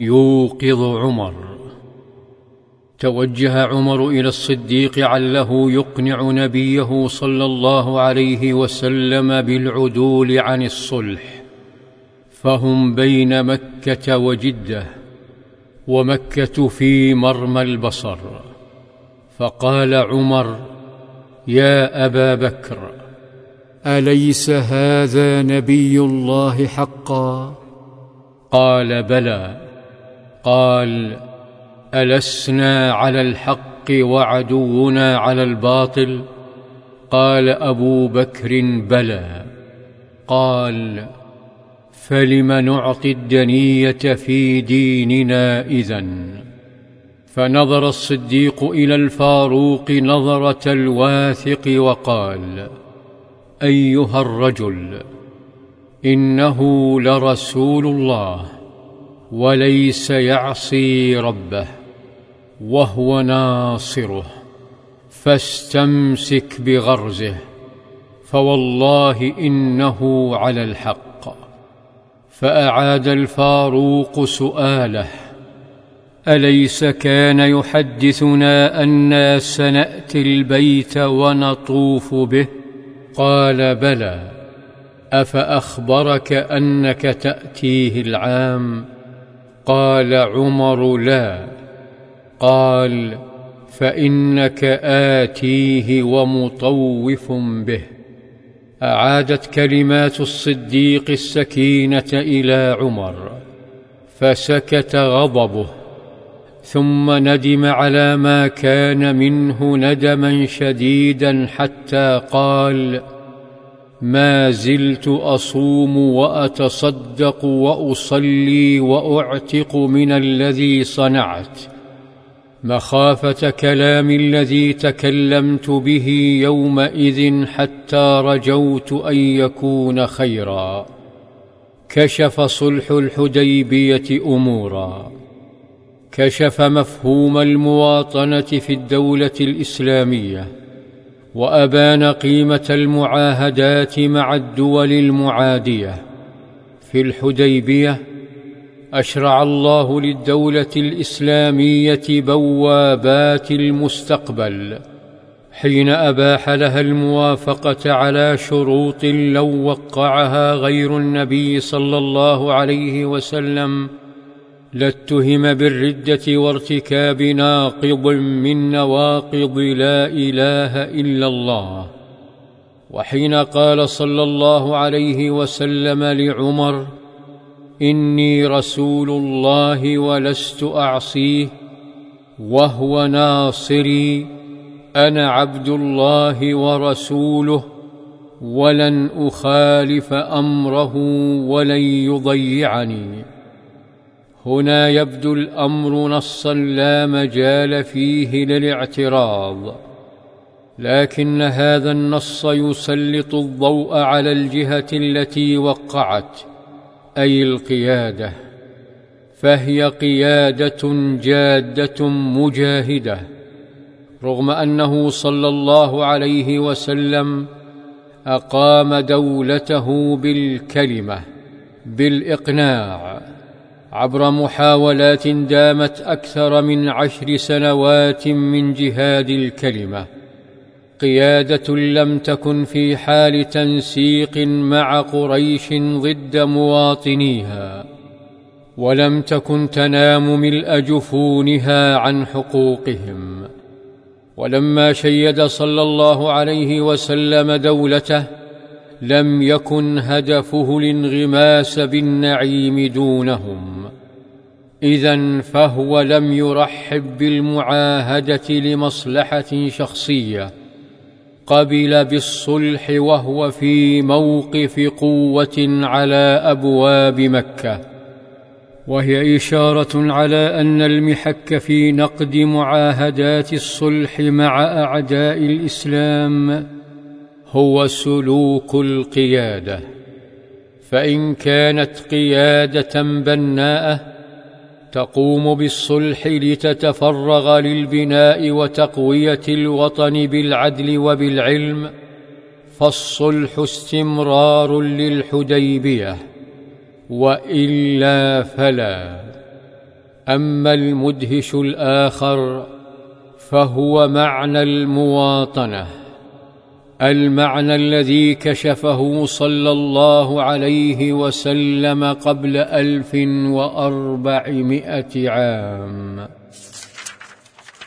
يوقظ عمر. توجه عمر إلى الصديق عله يقنع نبيه صلى الله عليه وسلم بالعدول عن الصلح. فهم بين مكة وجدة ومكة في مرمى البصر. فقال عمر يا أبا بكر أليس هذا نبي الله حقا؟ قال بلى. قال ألسنا على الحق وعدونا على الباطل؟ قال أبو بكر بلى. قال فلم نعطي الدنية في ديننا إذن فنظر الصديق إلى الفاروق نظرة الواثق وقال أيها الرجل إنه لرسول الله. وليس يعصي ربه وهو ناصره فاستمسك بغرزه فوالله إنه على الحق. فأعاد الفاروق سؤاله أليس كان يحدثنا أنا سنأتي البيت ونطوف به؟ قال بلى أفأخبرك أنك تأتيه العام؟ قال عمر لا. قال فإنك آتيه ومطوف به. أعادت كلمات الصديق السكينة إلى عمر فسكت غضبه ثم ندم على ما كان منه ندما شديدا حتى قال ما زلت أصوم وأتصدق وأصلي وأعتق من الذي صنعت. مخافة كلام الذي تكلمت به يومئذ حتى رجوت أن يكون خيرا. كشف صلح الحديبية أمورا. كشف مفهوم المواطنة في الدولة الإسلامية. وأبان قيمة المعاهدات مع الدول المعادية. في الحديبية أشرع الله للدولة الإسلامية بوابات المستقبل حين أباح لها الموافقة على شروط لو وقعها غير النبي صلى الله عليه وسلم لاتهم بالردة وارتكاب ناقض من نواقض لا إله إلا الله. وحين قال صلى الله عليه وسلم لعمر إني رسول الله ولست أعصيه وهو ناصري أنا عبد الله ورسوله ولن أخالف أمره ولن يضيعني. هنا يبدو الأمر نصا لا مجال فيه للاعتراض لكن هذا النص يسلط الضوء على الجهة التي وقعت أي القيادة فهي قيادة جادة مجاهدة رغم أنه صلى الله عليه وسلم أقام دولته بالكلمة بالإقناع. عبر محاولات دامت أكثر من عشر سنوات من جهاد الكلمة. قيادة لم تكن في حال تنسيق مع قريش ضد مواطنيها ولم تكن تنام ملء جفونها عن حقوقهم. ولما شيد صلى الله عليه وسلم دولته لم يكن هدفه الانغماس بالنعيم دونهم. إذا فهو لم يرحب بالمعاهدة لمصلحة شخصية. قبل بالصلح وهو في موقف قوة على أبواب مكة. وهي إشارة على أن المحك في نقد معاهدات الصلح مع أعداء الإسلام هو سلوك القيادة. فإن كانت قيادة بناءة تقوم بالصلح لتتفرغ للبناء وتقوية الوطن بالعدل وبالعلم فالصلح استمرار للحديبية وإلا فلا. أما المدهش الآخر فهو معنى المواطنة. المعنى الذي كشفه صلى الله عليه وسلم قبل ألف وأربعمائة عام.